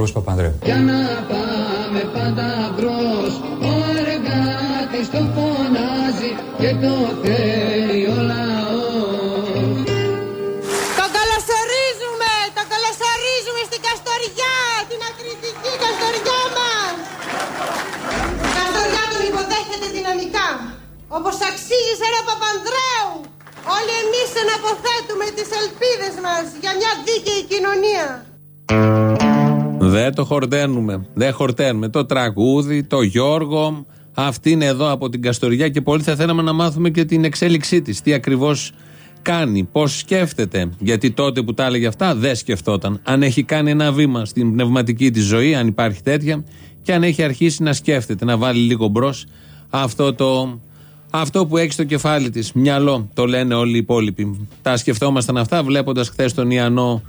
Γιώργος Παπανδρέου. Για να πάμε πάντα μπρος, ο εργάτης το φωνάζει και το θέλει ο λαός. Το καλωσορίζουμε, το καλωσορίζουμε στην Καστοριά, την ακριτική Καστοριά μας. Η Καστοριά τον υποδέχεται δυναμικά, όπως αξίζει σε ένα Παπανδρέου. Όλοι εμείς εναποθέτουμε τις ελπίδες μας για μια δίκαιη κοινωνία. Δεν το χορταίνουμε. Δεν χορταίνουμε. Το τραγούδι, το Γιώργο. Αυτή είναι εδώ από την Καστοριά και πολύ θα θέλαμε να μάθουμε και την εξέλιξή της. Τι ακριβώς κάνει, πώς σκέφτεται. Γιατί τότε που τα έλεγε αυτά δεν σκεφτόταν. Αν έχει κάνει ένα βήμα στην πνευματική της ζωή, αν υπάρχει τέτοια, και αν έχει αρχίσει να σκέφτεται, να βάλει λίγο μπρος αυτό το. Αυτό που έχει στο κεφάλι της, μυαλό, το λένε όλοι οι υπόλοιποι. Τα σκεφτόμασταν αυτά βλέποντας χθες τον Ιαννό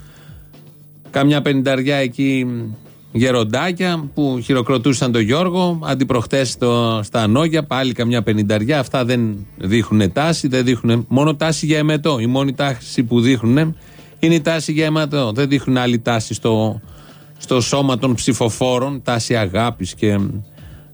Καμιά πενηνταριά εκεί γεροντάκια που χειροκροτούσαν τον Γιώργο. Αντιπροχτές στα Ανόγια πάλι καμιά πενηνταριά. Αυτά δεν δείχνουν τάση, δεν δείχνουν μόνο τάση για εμετό. Η μόνη τάση που δείχνουν είναι η τάση για εμετό. Δεν δείχνουν άλλη τάση στο, στο σώμα των ψηφοφόρων, τάση αγάπης και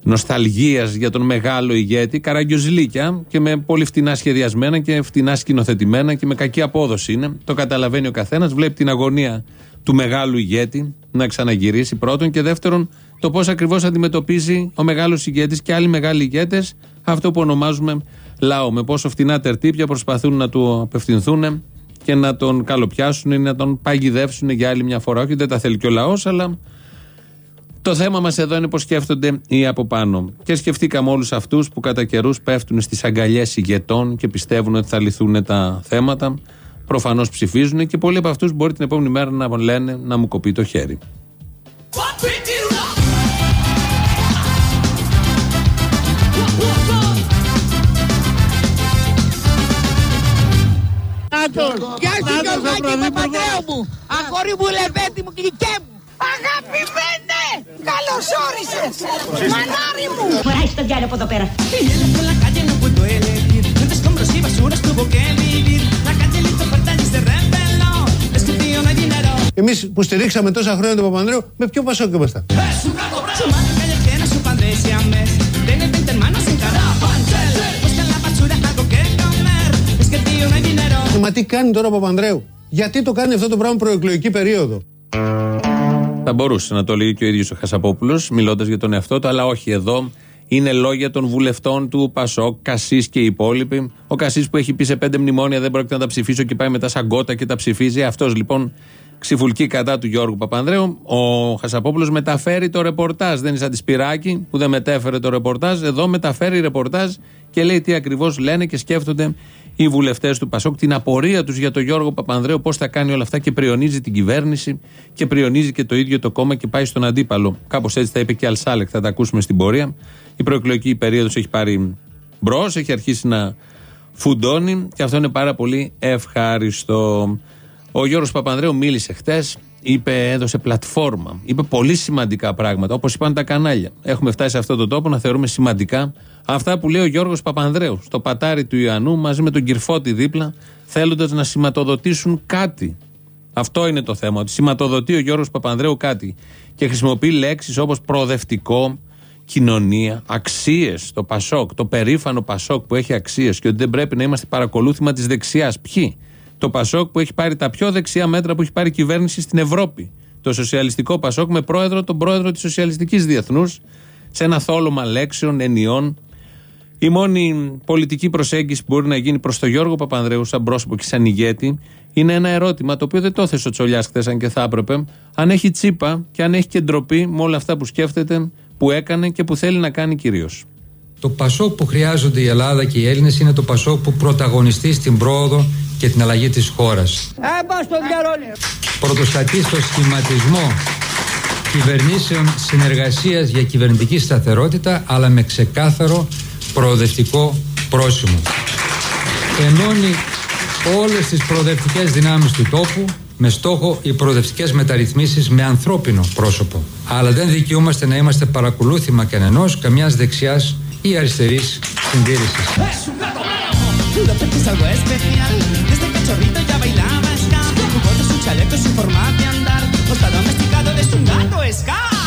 νοσταλγίας για τον μεγάλο ηγέτη. Καραγκιοζηλίκια και με πολύ φτηνά σχεδιασμένα και φτηνά σκηνοθετημένα και με κακή απόδοση είναι. Το καταλαβαίνει ο καθένας, βλέπει την αγωνία του μεγάλου ηγέτη να ξαναγυρίσει πρώτον και δεύτερον το πώς ακριβώς αντιμετωπίζει ο μεγάλος ηγέτης και άλλοι μεγάλοι ηγέτες αυτό που ονομάζουμε λαό. Με πόσο φτηνά τερτύπια προσπαθούν να του απευθυνθούν και να τον καλοπιάσουν ή να τον παγιδεύσουν για άλλη μια φορά. Όχι, δεν τα θέλει και ο λαός, αλλά το θέμα μας εδώ είναι πώς σκέφτονται οι από πάνω. Και σκεφτήκαμε όλους αυτούς που κατά καιρούς πέφτουν στις αγκαλιές ηγετών και πιστεύουν ότι θα λυθούν τα θέματα. Προφανώς ψηφίζουν και πολλοί από αυτούς μπορεί την επόμενη μέρα να λένε να μου κοπεί το χέρι. Γεια σου Γιωργάκη Παπαντρέου μου, αγόρι μου λεβέντη μου, γλυκέ μου. Αγαπημένε, καλώς όρισες, μανάρι μου. Φοράει στο διάλογο από εδώ πέρα. Εμείς που στηρίξαμε τόσα χρόνια τον Παπανδρέου, με ποιο πασόκ ήμασταν. Μα τι κάνει τώρα ο Παπανδρέου; Γιατί το κάνει αυτό το πράγμα προεκλογική περίοδο; Θα μπορούσε να το λέει και ο ίδιος ο Χασαπόπουλος, μιλώντας για τον εαυτό του, αλλά όχι εδώ. Είναι λόγια των βουλευτών του Πασόκ, Κασίς και οι υπόλοιποι. Ο Κασίς που έχει πει σε πέντε μνημόνια δεν πρόκειται να τα ψηφίσω και πάει μετά σαν κότα και τα ψηφίζει. Αυτός λοιπόν ξυφουλκεί κατά του Γιώργου Παπανδρέου. Ο Χασαπόπουλος μεταφέρει το ρεπορτάζ. Δεν είναι σαν τη Σπυράκη που δεν μετέφερε το ρεπορτάζ. Εδώ μεταφέρει ρεπορτάζ και λέει τι ακριβώς λένε και σκέφτονται οι βουλευτές του Πασόκ, την απορία τους για τον Γιώργο Παπανδρέου, πώς θα κάνει όλα αυτά και πριονίζει την κυβέρνηση και πριονίζει και το ίδιο το κόμμα και πάει στον αντίπαλο. Κάπως έτσι θα είπε και Αλσάλεκ, θα τα ακούσουμε στην πορεία. Η προεκλογική περίοδος έχει πάρει μπρος, έχει αρχίσει να φουντώνει και αυτό είναι πάρα πολύ ευχάριστο. Ο Γιώργος Παπανδρέου μίλησε χτε, είπε, έδωσε πλατφόρμα, είπε πολύ σημαντικά πράγματα, όπως είπαν τα κανάλια. Έχουμε φτάσει σε αυτόν τον τόπο να θεωρούμε σημαντικά αυτά που λέει ο Γιώργος Παπανδρέου στο πατάρι του Ιωαννού μαζί με τον Κυρφώτη δίπλα, θέλοντας να σηματοδοτήσουν κάτι. Αυτό είναι το θέμα, ότι σηματοδοτεί ο Γιώργος Παπανδρέου κάτι και χρησιμοποιεί λέξεις όπως προοδευτικό, κοινωνία, αξίες, το Πασόκ, το περήφανο Πασόκ που έχει αξίες και ότι δεν πρέπει να είμαστε παρακολούθημα της δεξιάς. Ποιοι, το Πασόκ που έχει πάρει τα πιο δεξιά μέτρα που έχει πάρει η κυβέρνηση στην Ευρώπη. Το σοσιαλιστικό Πασόκ με πρόεδρο τον πρόεδρο της Σοσιαλιστικής Διεθνούς, σε ένα θόλωμα λέξεων, ενιών. Η μόνη πολιτική προσέγγιση που μπορεί να γίνει προς τον Γιώργο Παπανδρέου, σαν πρόσωπο και σαν ηγέτη, είναι ένα ερώτημα το οποίο δεν το έθεσε ο Τσολιάς χθες, αν και θα έπρεπε. Αν έχει τσίπα και αν έχει και ντροπή με όλα αυτά που σκέφτεται, που έκανε και που θέλει να κάνει κυρίως. Το Πασόκ που χρειάζονται η Ελλάδα και οι Έλληνες είναι το Πασόκ που πρωταγωνιστεί στην πρόοδο και την αλλαγή της χώρας. Πρωτοστατεί στο σχηματισμό κυβερνήσεων συνεργασίας για κυβερνητική σταθερότητα αλλά με ξεκάθαρο προοδευτικό πρόσημο. ενώνει όλες τις προοδευτικές δυνάμεις του τόπου με στόχο οι προοδευτικές μεταρρυθμίσεις με ανθρώπινο πρόσωπο. Αλλά δεν δικαιούμαστε να είμαστε παρακολούθημα κανενός καμιάς δεξιάς ή αριστερής συντήρησης.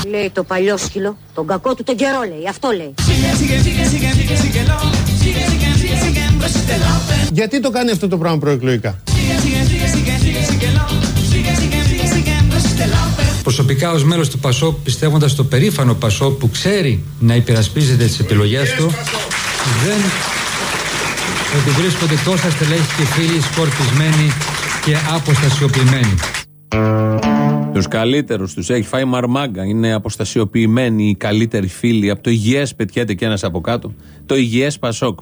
Λέει το παλιό σκύλο, τον κακό του τον καιρό λέει, αυτό λέει. Γιατί το κάνει αυτό το πράγμα προεκλογικά. Προσωπικά ως μέλος του ΠΑΣΟΚ πιστεύοντας το περήφανο ΠΑΣΟΚ που ξέρει να υπερασπίζεται τις επιλογές του δεν ότι βρίσκονται τόσα στελέχη και φίλοι σκορπισμένοι και αποστασιοποιημένοι. Τους καλύτερους τους έχει φάει μαρμάγκα. Είναι αποστασιοποιημένοι οι καλύτεροι φίλοι. Από το υγιές πετιέται και ένας από κάτω. Το υγιές Πασόκ.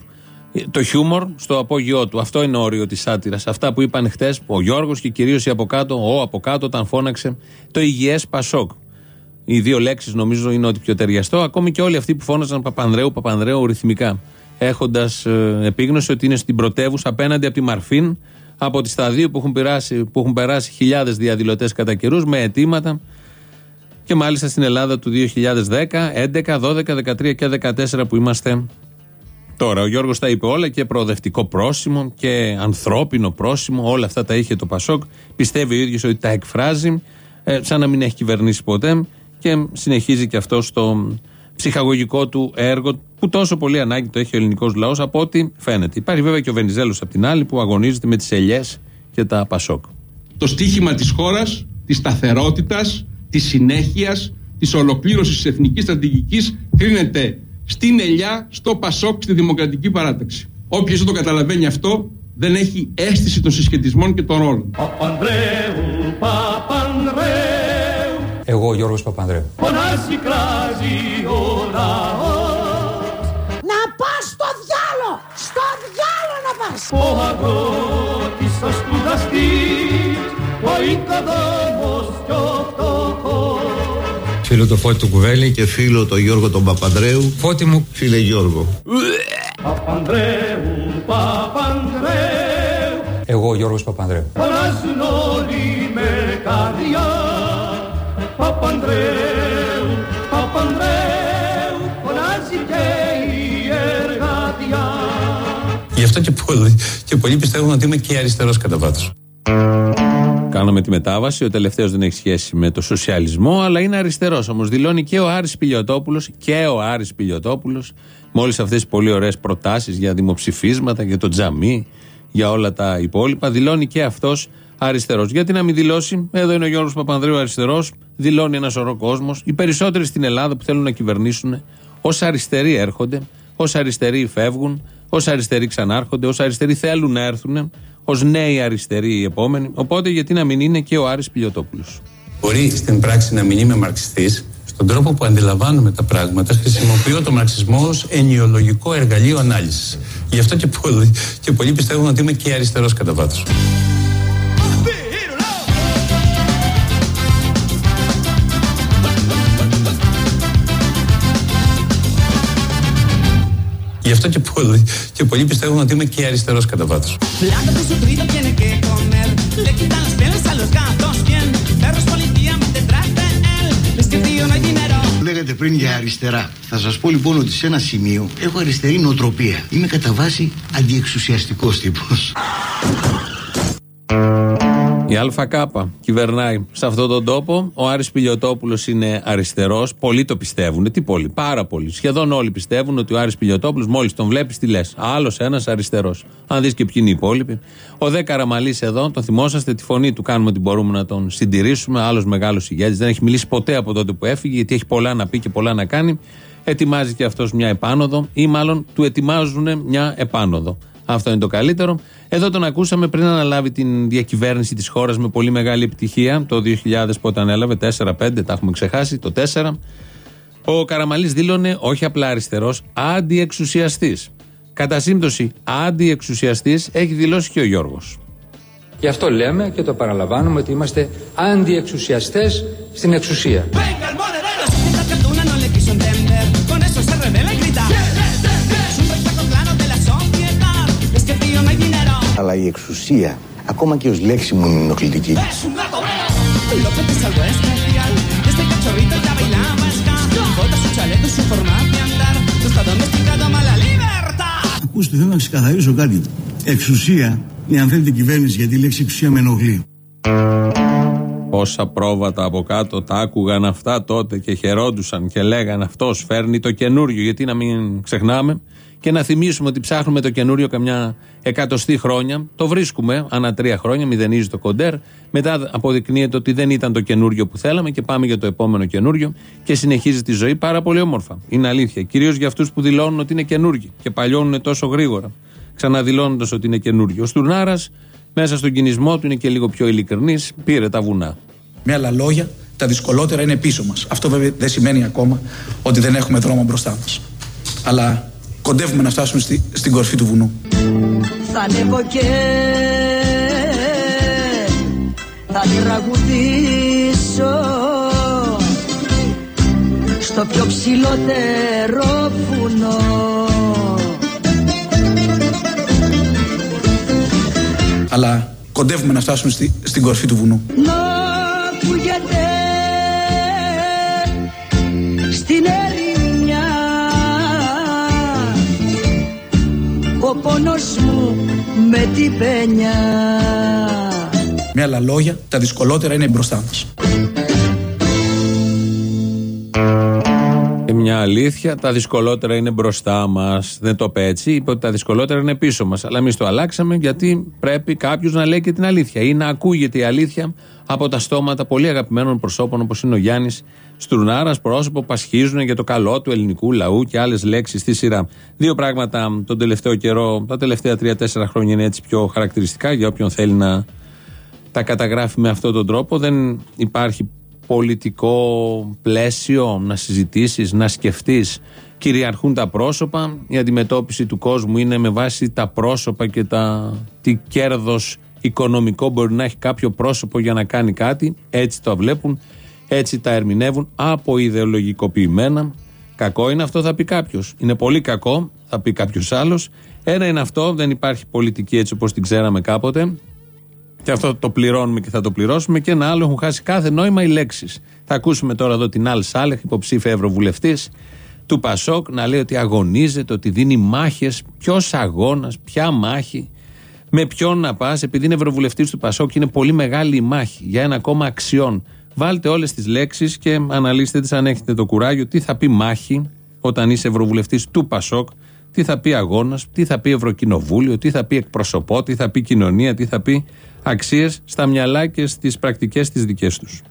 Το χιούμορ στο απόγειό του. Αυτό είναι όριο της σάτυρας. Αυτά που είπαν χτες ο Γιώργος και κυρίως οι από κάτω, ο από κάτω, όταν φώναξε το υγιές Πασόκ. Οι δύο λέξεις νομίζω είναι ότι πιο ταιριαστό. Ακόμη και όλοι αυτοί που φώναζαν Παπανδρέου, Παπανδρέου ρυθμικά. Έχοντας ε, επίγνωση ότι είναι στην πρωτεύουσα απέναντι από τη Μαρφίν, από τη σταδίου που έχουν περάσει, που έχουν περάσει χιλιάδες διαδηλωτές κατά καιρούς με αιτήματα. Και μάλιστα στην Ελλάδα του 2010, 11, 12, 13 και 14 που είμαστε Τώρα, ο Γιώργος τα είπε όλα και προοδευτικό πρόσημο και ανθρώπινο πρόσημο. Όλα αυτά τα είχε το Πασόκ. Πιστεύει ο ίδιος ότι τα εκφράζει, ε, σαν να μην έχει κυβερνήσει ποτέ. Και συνεχίζει και αυτό στο ψυχαγωγικό του έργο που τόσο πολύ ανάγκη το έχει ο ελληνικός λαός από ό,τι φαίνεται. Υπάρχει βέβαια και ο Βενιζέλος απ' την άλλη που αγωνίζεται με τις ελιές και τα Πασόκ. Το στίχημα της χώρας, της σταθερότητας, της συνέχειας, της ολοκλήρωσης της εθνικής στρατηγικής κρίνεται στην Ελιά, στο Πασόκ, στη Δημοκρατική Παράταξη. Όποιος δεν το καταλαβαίνει αυτό, δεν έχει αίσθηση των συσχετισμών και των ρόλων. Παπανδρέου, Παπανδρέου, Εγώ, Γιώργος Παπανδρέου. φωνάζει, κράζει ο λαός. Να πας στο διάλο! Στο διάλο να πας! Ο αγρότης, ο σπουδαστής, ο οικοδόμος κι ο φτωχός. Φίλο το Φώτη του Κουβέλη και και φίλο τον Γιώργο τον Παπανδρέου. Φώτη μου Φίλε Γιώργο. Παπανδρέου, Παπανδρέου, εγώ Γιώργος Παπανδρέου. φωνάζουν όλοι με καρδιά. Παπανδρέου, Παπανδρέου, φωνάζει και η εργατιά. Γι' αυτό και πολλοί, και πολλοί πιστεύουν ότι είμαι και αριστερός κατά βάθος. Κάναμε τη μετάβαση. Ο τελευταίος δεν έχει σχέση με το σοσιαλισμό, αλλά είναι αριστερός. Όμως δηλώνει και ο Άρης Πιλιοτόπουλος και ο Άρης Πιλιοτόπουλος με όλε αυτές τις πολύ ωραίες προτάσεις για δημοψηφίσματα, για το τζαμί, για όλα τα υπόλοιπα. Δηλώνει και αυτός αριστερός. Γιατί να μην δηλώσει, εδώ είναι ο Γιώργος Παπανδρέου αριστερός, δηλώνει ένας σωρό κόσμος. Οι περισσότεροι στην Ελλάδα που θέλουν να κυβερνήσουν, ως αριστεροί έρχονται, ως αριστεροί φεύγουν, ως αριστεροί ξανάρχονται, ως αριστεροί θέλουν να έρθουν, ως νέοι αριστεροί οι επόμενοι. Οπότε γιατί να μην είναι και ο Άρης Πιλιοτόπουλος. Μπορεί στην πράξη να μην είμαι μαρξιστής, στον τρόπο που αντιλαμβάνομαι τα πράγματα χρησιμοποιώ το μαρξισμό ως ενιολογικό εργαλείο ανάλυσης. Γι' αυτό και πολλοί, και πολλοί πιστεύουν ότι είμαι και αριστερός κατά βάθος. Γι' αυτό και πολλοί, και πολλοί πιστεύουν ότι είμαι και αριστερός κατά βάθος. Flaco de su trito tiene que comer. Le quitan las pieles a los gatos. Bien, perros policía detrás de él. Es que tío no hay dinero. Λέγατε πριν για αριστερά. Θα σας πω λοιπόν ότι σε ένα σημείο έχω αριστερή νοοτροπία. Είμαι κατά βάση αντιεξουσιαστικός τύπος. Η ΑΚ κυβερνάει σε αυτόν τον τόπο. Ο Άρης Πιλιοτόπουλος είναι αριστερός. Πολλοί το πιστεύουν. Τι πολλοί, πάρα πολλοί. Σχεδόν όλοι πιστεύουν ότι ο Άρης Πιλιοτόπουλος μόλις τον βλέπεις, τι λες; Άλλος ένας αριστερός. Αν δεις και ποιοι είναι οι υπόλοιποι. Ο Δε Καραμαλής εδώ, τον θυμόσαστε, τη φωνή του κάνουμε ότι μπορούμε να τον συντηρήσουμε. Άλλος μεγάλος ηγέτης. Δεν έχει μιλήσει ποτέ από τότε που έφυγε, γιατί έχει πολλά να πει και πολλά να κάνει. Ετοιμάζει και αυτός μια επάνωδο, ή μάλλον του ετοιμάζουν μια επάνωδο. Αυτό είναι το καλύτερο. Εδώ τον ακούσαμε πριν αναλάβει την διακυβέρνηση της χώρας με πολύ μεγάλη επιτυχία το 2000 που όταν έλαβε, 4-5, τα έχουμε ξεχάσει, το 4. Ο Καραμαλής δήλωνε όχι απλά αριστερός, αντιεξουσιαστής. Κατά σύμπτωση, αντιεξουσιαστής έχει δηλώσει και ο Γιώργος. Γι' αυτό λέμε και το παραλαμβάνουμε ότι είμαστε αντιεξουσιαστές στην εξουσία. Αλλά η εξουσία, ακόμα και ως λέξη μου είναι ενοχλητική. Es un gato. Lo que te salvó es especial. Desde cachorrito ya bailaba ska. Bota su chaleco y su forma de andar. No está domesticado mala libertad. Ακούστε, θέλω να ξεκαθαρίσω κάτι. Εξουσία, είναι αν θέλετε κυβέρνηση, γιατί η λέξη εξουσία με ενοχλεί. Πόσα πρόβατα από κάτω τα άκουγαν αυτά τότε και χαιρόντουσαν και λέγαν αυτός φέρνει το καινούριο. Γιατί να μην ξεχνάμε και να θυμίσουμε ότι ψάχνουμε το καινούριο καμιά εκατοστή χρόνια. Το βρίσκουμε ανά τρία χρόνια, μηδενίζει το κοντέρ. Μετά αποδεικνύεται ότι δεν ήταν το καινούριο που θέλαμε και πάμε για το επόμενο καινούριο και συνεχίζει τη ζωή πάρα πολύ όμορφα. Είναι αλήθεια. Κυρίως για αυτούς που δηλώνουν ότι είναι καινούργοι και παλιώνουν τόσο γρήγορα. Ξαναδηλώνοντας ότι είναι καινούριο. Ο Στουρνάρας μέσα στον κινησμό του είναι και λίγο πιο ειλικρινής, πήρε τα βουνά. Με άλλα λόγια, τα δυσκολότερα είναι πίσω μας. Αυτό βέβαια δεν σημαίνει ακόμα ότι δεν έχουμε δρόμο μπροστά μας. Αλλά κοντεύουμε να φτάσουμε στη, στην κορφή του βουνού. Θα ανέβω και θα τραγουδήσω στο πιο ψηλότερο βουνό. Αλλά κοντεύουμε να φτάσουμε στη, στην κορφή του βουνού. Να ακούγεται στην ερημιά ο πόνος μου με την πένια. Με άλλα λόγια, τα δυσκολότερα είναι μπροστά μας. Μια αλήθεια, τα δυσκολότερα είναι μπροστά μας. Δεν το είπε έτσι, είπε ότι τα δυσκολότερα είναι πίσω μας. Αλλά εμείς το αλλάξαμε γιατί πρέπει κάποιος να λέει και την αλήθεια ή να ακούγεται η αλήθεια από τα στόματα πολύ αγαπημένων προσώπων όπως είναι ο Γιάννης Στουρνάρα, πρόσωπο που ασχίζουν για το καλό του ελληνικού λαού και άλλες λέξεις στη σειρά. Δύο πράγματα τον τελευταίο καιρό, τα τελευταία τρία-τέσσερα χρόνια είναι έτσι πιο χαρακτηριστικά για όποιον θέλει να τα καταγράφει με αυτόν τον τρόπο. Δεν υπάρχει πολιτικό πλαίσιο να συζητήσεις, να σκεφτείς. Κυριαρχούν τα πρόσωπα, η αντιμετώπιση του κόσμου είναι με βάση τα πρόσωπα και τα, τι κέρδος οικονομικό μπορεί να έχει κάποιο πρόσωπο για να κάνει κάτι. Έτσι το βλέπουν, έτσι τα ερμηνεύουν, αποειδεολογικοποιημένα. Κακό είναι αυτό, θα πει κάποιος. Είναι πολύ κακό, θα πει κάποιος άλλος. Ένα είναι αυτό, δεν υπάρχει πολιτική έτσι όπως την ξέραμε κάποτε. Και αυτό το πληρώνουμε και θα το πληρώσουμε. Και ένα άλλο έχουν χάσει κάθε νόημα οι λέξεις. Θα ακούσουμε τώρα εδώ την Αλ Σάλεχ, υποψήφια ευρωβουλευτής του Πασόκ, να λέει ότι αγωνίζεται, ότι δίνει μάχες. Ποιος αγώνας, ποια μάχη, με ποιον να πας, επειδή είναι ευρωβουλευτής του Πασόκ, είναι πολύ μεγάλη η μάχη για ένα κόμμα αξιών. Βάλτε όλες τις λέξεις και αναλύστε τις αν έχετε το κουράγιο. Τι θα πει μάχη όταν είσαι ευρωβουλευτής του Πασόκ, τι θα πει αγώνας, τι θα πει Ευρωκοινοβούλιο, τι θα πει εκπροσωπό, τι θα πει κοινωνία, τι θα πει αξίες στα μυαλά και στις πρακτικές τις δικές τους.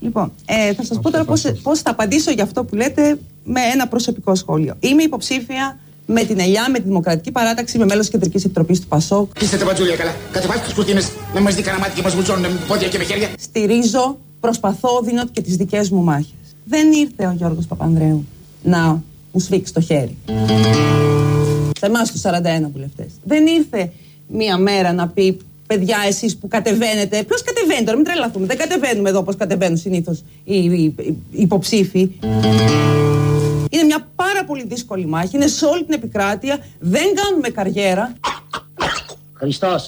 Λοιπόν, ε, θα σας πω τώρα πώ θα απαντήσω για αυτό που λέτε με ένα προσωπικό σχόλιο. Είμαι υποψήφια με την ΕΛΙΑ, με τη Δημοκρατική Παράταξη, με μέλος της Κεντρικής Επιτροπής του ΠΑΣΟΚ. Είστε τα μπατζούλια καλά. Κατεβάστε τους κουρτίνες να μας δει κανένα μάτι και μας βουλτσώνουν με πόδια και με χέρια. Στηρίζω, προσπαθώ, δίνω και τις δικές μου μάχες. Δεν ήρθε ο Γιώργος Παπανδρέου να μου σφίξει το χέρι. Σε εμάς τους 41 βουλευτές. Δεν ήρθε μία μέρα να πει παιδιά, εσείς που κατεβαίνετε. Ποιος κατεβαίνει τώρα, μην τρελαθούμε. Δεν κατεβαίνουμε εδώ όπως κατεβαίνουν συνήθως οι, οι, οι υποψήφοι. Είναι μια πάρα πολύ δύσκολη μάχη. Είναι σε όλη την επικράτεια. Δεν κάνουμε καριέρα. Χριστός.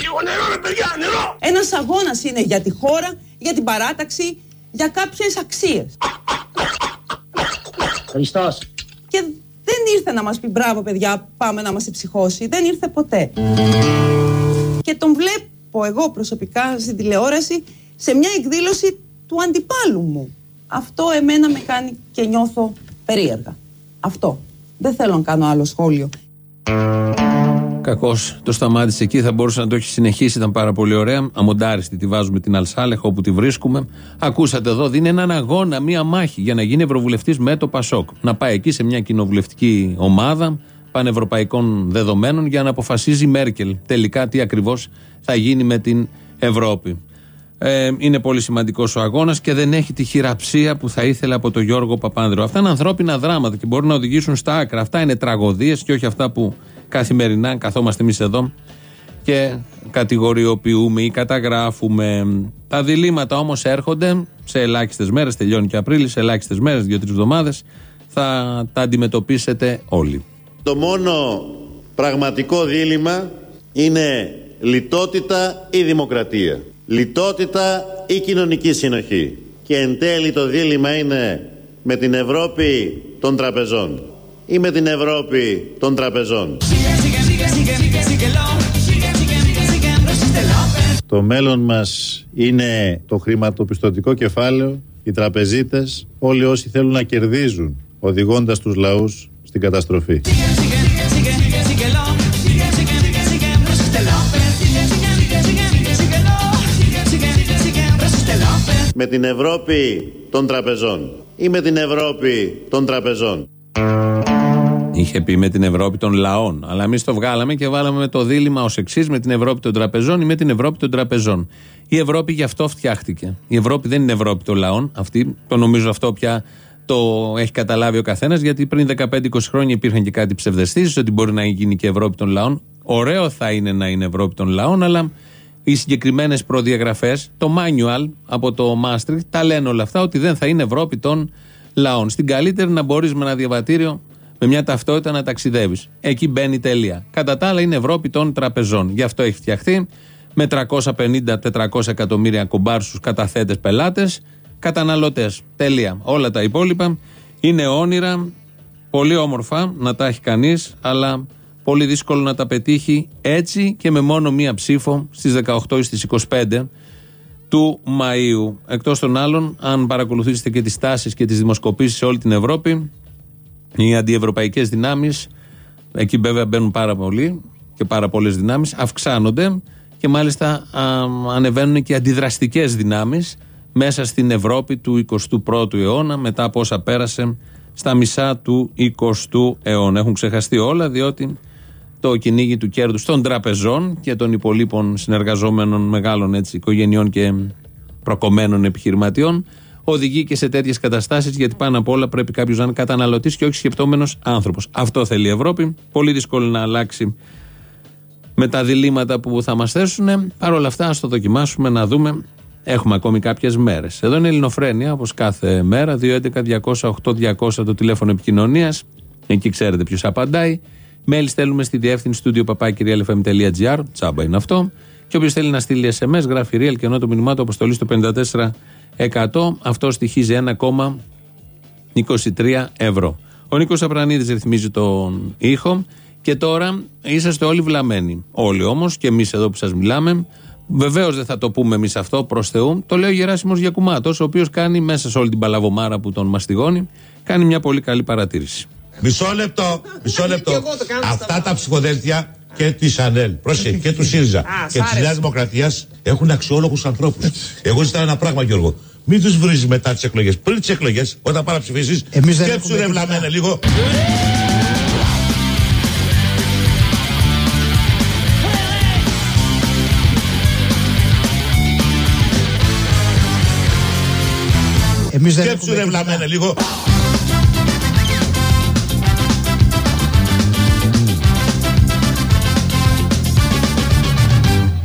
Λίγο νερό, ρε παιδιά, νερό! Ένας αγώνας είναι για τη χώρα, για την παράταξη, για κάποιες αξίες. Χριστός. Και δεν ήρθε να μας πει μπράβο, παιδιά, πάμε να μας ψυχώσει. Δεν ήρθε ποτέ. Και τον βλέπω εγώ προσωπικά στην τηλεόραση σε μια εκδήλωση του αντιπάλου μου. Αυτό εμένα με κάνει και νιώθω περίεργα. Αυτό. Δεν θέλω να κάνω άλλο σχόλιο. Κακώς το σταμάτησε εκεί, θα μπορούσε να το έχει συνεχίσει, ήταν πάρα πολύ ωραία. Αμοντάριστη τη βάζουμε την Αλσάλεχ όπου τη βρίσκουμε. Ακούσατε εδώ, δίνει έναν αγώνα, μία μάχη για να γίνει ευρωβουλευτής με το Πασόκ. Να πάει εκεί σε μια κοινοβουλευτική ομάδα πανευρωπαϊκών δεδομένων για να αποφασίζει η Μέρκελ τελικά τι ακριβώς θα γίνει με την Ευρώπη. Ε, είναι πολύ σημαντικός ο αγώνας και δεν έχει τη χειραψία που θα ήθελε από τον Γιώργο Παπάνδρεο. Αυτά είναι ανθρώπινα δράματα και μπορούν να οδηγήσουν στα άκρα. Αυτά είναι τραγωδίες και όχι αυτά που καθημερινά καθόμαστε εμείς εδώ και κατηγοριοποιούμε ή καταγράφουμε. Τα διλήμματα όμως έρχονται σε ελάχιστες μέρες, τελειώνει και Απρίλη, σε ελάχιστες μέρες, δύο-τρεις εβδομάδες, θα τα αντιμετωπίσετε όλοι. Το μόνο πραγματικό δίλημα είναι λιτότητα ή δημοκρατία. Λιτότητα ή κοινωνική συνοχή. Και εν τέλει το δίλημα είναι με την Ευρώπη των τραπεζών ή με την Ευρώπη των τραπεζών. Το μέλλον μας είναι το χρηματοπιστωτικό κεφάλαιο, οι τραπεζίτες, όλοι όσοι θέλουν να κερδίζουν, οδηγώντας τους λαούς στην καταστροφή. Με την Ευρώπη των τραπεζών ή με την Ευρώπη των τραπεζών. Είχε πει με την Ευρώπη των λαών. Αλλά εμείς το βγάλαμε και βάλαμε το δίλημα ως εξής: με την Ευρώπη των τραπεζών ή με την Ευρώπη των τραπεζών. Η Ευρώπη γι' αυτό φτιάχτηκε. Η Ευρώπη δεν είναι Ευρώπη των λαών. Αυτή, το νομίζω αυτό πια το έχει καταλάβει ο καθένας, γιατί πριν 15-20 χρόνια υπήρχαν και κάτι ψευδεστήσεις ότι μπορεί να γίνει και Ευρώπη των λαών. Ωραίο θα είναι να είναι Ευρώπη των λαών, αλλά οι συγκεκριμένες προδιαγραφές, το manual από το Maastricht, τα λένε όλα αυτά ότι δεν θα είναι Ευρώπη των λαών. Στην καλύτερη να μπορείς με ένα διαβατήριο, με μια ταυτότητα να ταξιδεύεις. Εκεί μπαίνει τελεία. Κατά τα άλλα είναι Ευρώπη των τραπεζών. Γι' αυτό έχει φτιαχτεί με 350-400 εκατομμύρια κομπάρσου καταθέτες πελάτες, καταναλωτές. Τελεία. Όλα τα υπόλοιπα είναι όνειρα, πολύ όμορφα να τα έχει κανείς, αλλά πολύ δύσκολο να τα πετύχει έτσι και με μόνο μία ψήφο στις 18 ή στις 25 του Μαΐου. Εκτός των άλλων, αν παρακολουθήσετε και τις τάσεις και τις δημοσκοπήσεις σε όλη την Ευρώπη, οι αντιευρωπαϊκές δυνάμεις, εκεί βέβαια μπαίνουν πάρα πολλοί και πάρα πολλές δυνάμεις, αυξάνονται και μάλιστα α, ανεβαίνουν και αντιδραστικές δυνάμεις μέσα στην Ευρώπη του 21ου αιώνα μετά από όσα πέρασε στα μισά του 20ου αιώνα. Έχουν ξεχαστεί όλα διότι το κυνήγι του κέρδους των τραπεζών και των υπολείπων συνεργαζόμενων μεγάλων έτσι, οικογενειών και προκομμένων επιχειρηματιών οδηγεί και σε τέτοιες καταστάσεις γιατί πάνω απ' όλα πρέπει κάποιος να είναι καταναλωτής και όχι σκεπτόμενος άνθρωπος. Αυτό θέλει η Ευρώπη. Πολύ δύσκολο να αλλάξει με τα διλήμματα που θα μας θέσουν. Παρ' όλα αυτά, ας το δοκιμάσουμε να δούμε. Έχουμε ακόμη κάποιες μέρες. Εδώ είναι η Ελληνοφρένεια, όπως κάθε μέρα. 211-208-200 το τηλέφωνο επικοινωνίας. Εκεί ξέρετε ποιος απαντάει. Mail στέλνουμε στη διεύθυνση του papakirialfm.gr. Τσάμπα είναι αυτό. Και όποιος θέλει να στείλει SMS, γράφει real και ενώ το μηνυμά του αποστολή στο 54%. Αυτό στοιχίζει 1,23 ευρώ. Ο Νίκος Απρανίδης ρυθμίζει τον ήχο. Και τώρα είσαστε όλοι βλαμμένοι. Όλοι όμως και εμείς εδώ που σας μιλάμε. Βεβαίως δεν θα το πούμε εμείς αυτό προς Θεού. Το λέει ο Γεράσιμος Γιακουμάτος, ο οποίος κάνει μέσα σε όλη την παλαβομάρα που τον μαστιγώνει, κάνει μια πολύ καλή παρατήρηση. Μισό λεπτό, μισό λεπτό. Αυτά τα ψηφοδέλτια και τη ΑΝΕΛ, πρόσεχε, και του ΣΥΡΙΖΑ και της Νέας Δημοκρατίας έχουν αξιόλογους ανθρώπους. Εγώ ζητάω ένα πράγμα, Γιώργο. Μην τους βρεις μετά τις εκλογές. Πριν τις εκλογές, όταν πάει να ψηφίσει, σκέψου ρε βλαμμένε λίγο. Εμείς δεν Σκέψου ρε βλαμμένε λίγο.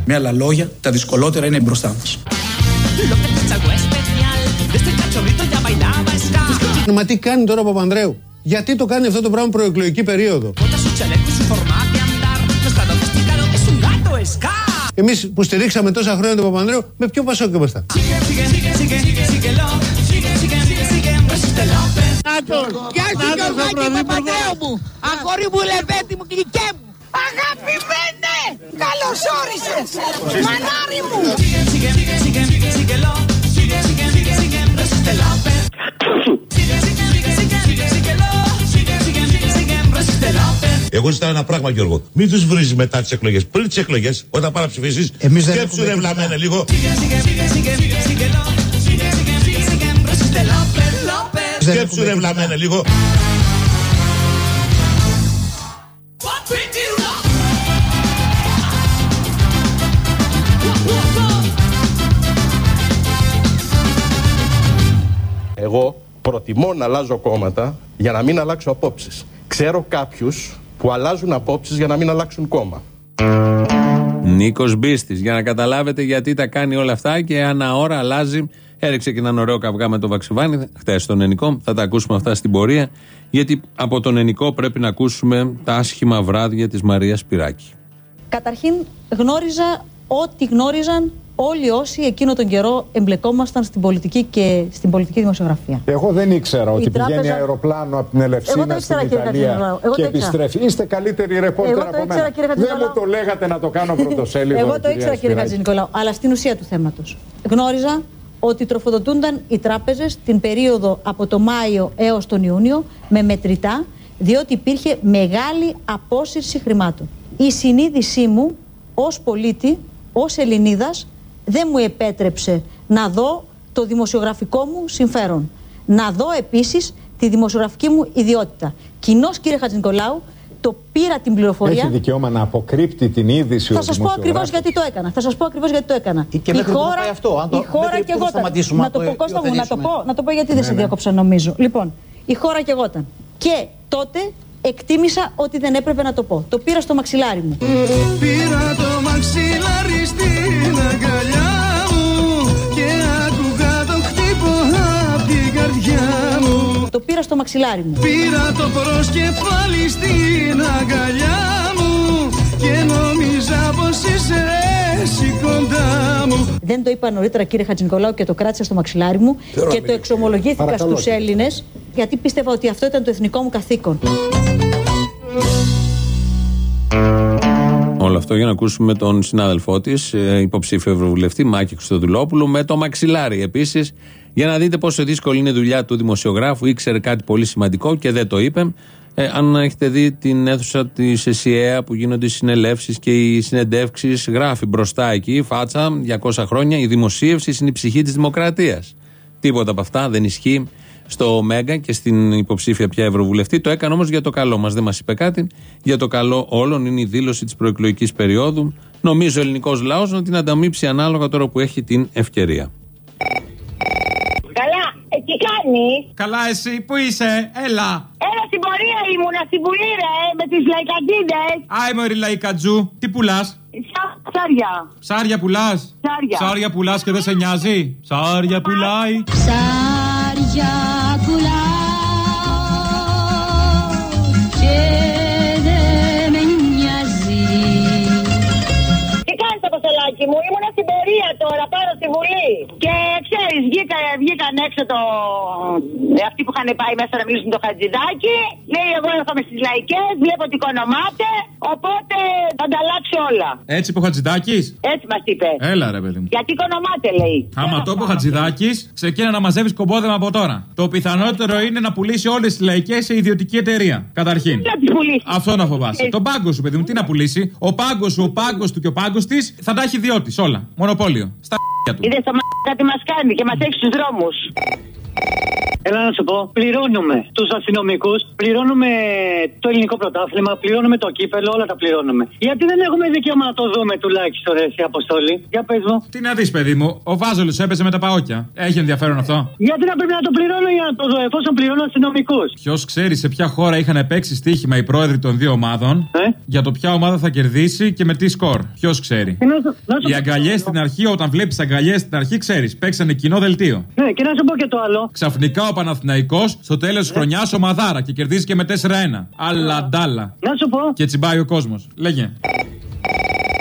Με άλλα λόγια, τα δυσκολότερα είναι μπροστά μας. Μα τι κάνει τώρα ο Παπανδρέου; Γιατί το κάνει αυτό το πράγμα προεκλογική περίοδο; Εμείς που στηρίξαμε τόσα χρόνια τον Παπανδρέου, με ποιο πασόκ είμαστε; Νάτος, γεια σου Γιωργάκη Παπανδρέου μου, αγόρι μου λεβέτη μου και δικέ μου. Αγαπημένε, καλώς όρισες, μανάρι μου. Εγώ ζητάω ένα πράγμα, Γιώργο. Μην τους βρεις μετά τις εκλογές. Πριν τις εκλογές, όταν πάει να ψηφίσει, Εμείς δεν σκέψου έχουμε ρε Σκέψου ρε βλαμμένε λίγο. Εγώ προτιμώ να αλλάζω κόμματα για να μην αλλάξω απόψεις. Ξέρω κάποιους που αλλάζουν απόψεις για να μην αλλάξουν κόμμα. Νίκος Μπίστης. Για να καταλάβετε γιατί τα κάνει όλα αυτά και ανά ώρα αλλάζει. Έριξε και έναν ωραίο καυγά με τον Βαξιβάνη, χθες στον Ενικό. Θα τα ακούσουμε αυτά στην πορεία. Γιατί από τον Ενικό πρέπει να ακούσουμε τα άσχημα βράδια της Μαρίας Σπυράκη. Καταρχήν γνώριζα ό,τι γνώριζαν όλοι όσοι εκείνο τον καιρό εμπλεκόμασταν στην πολιτική και στην πολιτική δημοσιογραφία. Εγώ δεν ήξερα ότι τράπεζα- πηγαίνει αεροπλάνο από την Εγώ το Ελευσίνα ήξερα, στην κύριε Ιταλία Χατζηνικολάου. Εγώ το και ήξερα. επιστρέφει. Είστε καλύτεροι ρεπόρτερ Εγώ το από ήξερα, μένα. κύριε Δεν μου Χατζηνικολάου. το λέγατε να το κάνω πρωτοσέλιδο. Εγώ το κυρία ήξερα, κύριε Σπυράκη. Χατζηνικολάου, αλλά στην ουσία του θέματος. Γνώριζα ότι τροφοδοτούνταν οι τράπεζες την περίοδο από το Μάιο έως τον Ιούνιο με μετρητά, διότι υπήρχε μεγάλη απόσυρση χρημάτων. Η συνείδησή μου ως πολίτη, ως Ελληνίδας, δεν μου επέτρεψε να δω το δημοσιογραφικό μου συμφέρον. Να δω επίσης τη δημοσιογραφική μου ιδιότητα. Κοινώς, κύριε Χατζηνικολάου, το πήρα την πληροφορία. Έχει δικαίωμα να αποκρύπτει την είδηση Θα ο σας πω ακριβώς δημοσιογράφος. γιατί το έκανα. Θα σας πω ακριβώς γιατί το έκανα. και μέχρι πού θα πάει αυτό, αν το- η χώρα μέχρι και πού θα εγώ. σταματήσουμε Να να το το πω, Κώστα μου, να το υιοθετήσουμε. πω, να το πω γιατί δεν Ναι, σε ναι. διάκοψα νομίζω. Λοιπόν, η χώρα και εγώ ήταν. Και τότε εκτίμησα ότι δεν έπρεπε να το πω. Το πήρα στο μαξιλάρι μου. Πήρα το μαξιλάρι στην πήρα στο μαξιλάρι μου. Πήρα το προσκεφάλι στην αγκαλιά μου και νόμιζα πως είσαι εσύ κοντά μου Δεν το είπα νωρίτερα, κύριε Χατζηνικολάου, και το κράτησα στο μαξιλάρι μου Θέλω και να το μιλήσω. εξομολογήθηκα Παρακαλώ. στους Έλληνες, γιατί πίστευα ότι αυτό ήταν το εθνικό μου καθήκον. Όλο αυτό για να ακούσουμε τον συνάδελφό της, υποψήφιο Ευρωβουλευτή, Μάκη Χρυστοδουλόπουλου, με το μαξιλάρι επίσης, για να δείτε πόσο δύσκολη είναι η δουλειά του δημοσιογράφου. Ήξερε κάτι πολύ σημαντικό και δεν το είπε. Ε, αν έχετε δει την αίθουσα της ΕΣΥΑ που γίνονται οι συνελεύσεις και οι συνεντεύξεις, γράφει μπροστά εκεί, φάτσα, 200 χρόνια, η δημοσίευση είναι η ψυχή της δημοκρατίας. Τίποτα από αυτά δεν ισχύει στο Μέγκα και στην υποψήφια πια Ευρωβουλευτή. Το έκανε όμως για το καλό μας. Δεν μας είπε κάτι. Για το καλό όλων είναι η δήλωση της προεκλογικής περίοδου. Νομίζω ο ελληνικός λαός να την ανταμείψει ανάλογα τώρα που έχει την ευκαιρία. Καλά, ε, τι κάνεις; Καλά, εσύ που είσαι, έλα. Έλα στην πορεία ήμουνα στην πουλή, ρε, με τις λαϊκαντίνε. Άι μωρή λαϊκατζού, τι πουλάς; Ψάρια. Ψάρια πουλάς; Ψάρια. Ψάρια πουλάς και δεν σε νοιάζει; Ψάρια πουλάει. Ψάρια πουλάω και δεν με νοιάζει Τι κάνεις το κοσολάκι μου, ήμουνα στην πορεία τώρα πάνω στη Βουλή. Και ξέρει, βγήκα, βγήκαν έξω το. ε, αυτοί που είχαν πάει μέσα να μιλήσουν το χατζηδάκι. Λέει, εγώ έρχομαι στις λαϊκές, βλέπω ότι οικονομάτε. Οπότε θα ανταλλάξω όλα. Έτσι που Χατζηδάκης; Έτσι μας είπε. Έλα ρε παιδί μου. Γιατί οικονομάτε, λέει. Άμα το είπε ο Χατζηδάκης, ξεκίνα να μαζεύεις κομπόδεμα από τώρα. Το πιθανότερο είναι να πουλήσει όλες τις λαϊκές σε ιδιωτική εταιρεία. Καταρχήν. Να τις πουλήσει. Αυτό να φοβάσαι. Ε. Τον πάγκο σου, παιδί μου, τι να πουλήσει; Ο πάγκος σου, ο πάγκος του και ο πάγκος της θα τα έχει δυο της, όλα. Μονοπόλιο. Στα του. Είδες το μ***α τι μας κάνει και μας έχει στους δρόμους. Έλα να σου πω, πληρώνουμε τους αστυνομικούς, πληρώνουμε το ελληνικό πρωτάθλημα, πληρώνουμε το κύπελο, όλα τα πληρώνουμε. Γιατί δεν έχουμε δικαίωμα να το δούμε τουλάχιστον ρε, εσύ Αποστόλη; Για πες μου. Τι να δεις, παιδί μου, ο Βάζολο έπαιζε με τα παόκια. Έχει ενδιαφέρον αυτό. Γιατί να πρέπει να το πληρώνω για να το δω, εφόσον πληρώνω αστυνομικούς; Ποιος ξέρει σε ποια χώρα είχαν παίξει στοίχημα οι πρόεδροι των δύο ομάδων για το ποια ομάδα θα κερδίσει και με τι σκορ. Ποιος ξέρει. Οι αγκαλιές στην αρχή, όταν βλέπεις αγκαλιές στην αρχή, ξέρεις, παίξανε κοινό δελτίο. Ναι, και να σου πω και το άλλο. Ξαφνικά ο Παναθηναϊκός στο τέλος της χρονιάς ομαδάρα και κερδίζει και με 4-1. Αλλά ντάλα. Να σου πω. Και τσιμπάει ο κόσμος. Λέγε.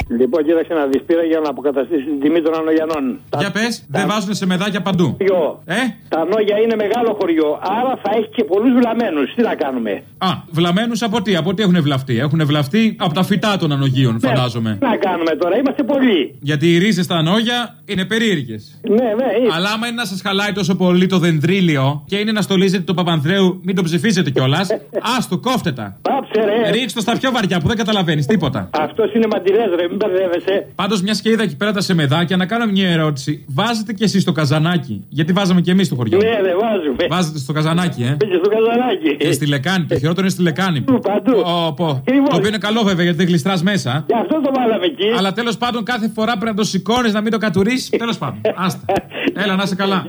Λοιπόν, κοίταξε να δεις, πήρα για να αποκαταστήσει την τιμή των Ανογιανών. Για πες, δεν βάζουν σε μεδάκια παντού. Χωριό. Ε; Τα Νόγια είναι μεγάλο χωριό, άρα θα έχεις και πολλούς βλαμμένους. Τι να κάνουμε; Α, βλαμμένους από τι, από τι έχουν βλαφτεί; Έχουν βλαφτεί από τα φυτά των ανογείων, φαντάζομαι. Τι να κάνουμε τώρα, είμαστε πολλοί. Γιατί οι ρίζες στα ανόγια είναι περίεργες. Ναι, ναι, είναι. Αλλά άμα είναι να σας χαλάει τόσο πολύ το δεντρίλιο και είναι να στολίζετε τον Παπανδρέου, μην τον ψηφίσετε κιόλας. Άστο, κόφτε τα. Πάψε, ρε. Ρίξτε το στα πιο βαριά που δεν καταλαβαίνεις τίποτα. Αυτός είναι μαντιλές, ρε, μην μπερδεύεσαι. Πάντως, μιας και είδα εκεί πέρα τα σεμεδάκια, να κάνω μια ερώτηση. Βάζετε κι εσείς το καζανάκι; Γιατί βάζαμε κι εμείς στο χωριό. Ναι, ναι, βάζουμε. Βάζετε στο καζανάκι, ε; Πήγε στο καζανάκι. Και στη λεκάνη. Και χειρότερο είναι στη λεκάνη. Παντού. Ω, πω. Το οποίο είναι καλό βέβαια γιατί δεν γλιστράς μέσα. Γι' αυτό το βάλαμε εκεί. Αλλά τέλος πάντων κάθε φορά πρέπει να το σηκώνεις να μην το κατουρίσει. τέλος πάντων. Άστα. Έλα, να είσαι καλά.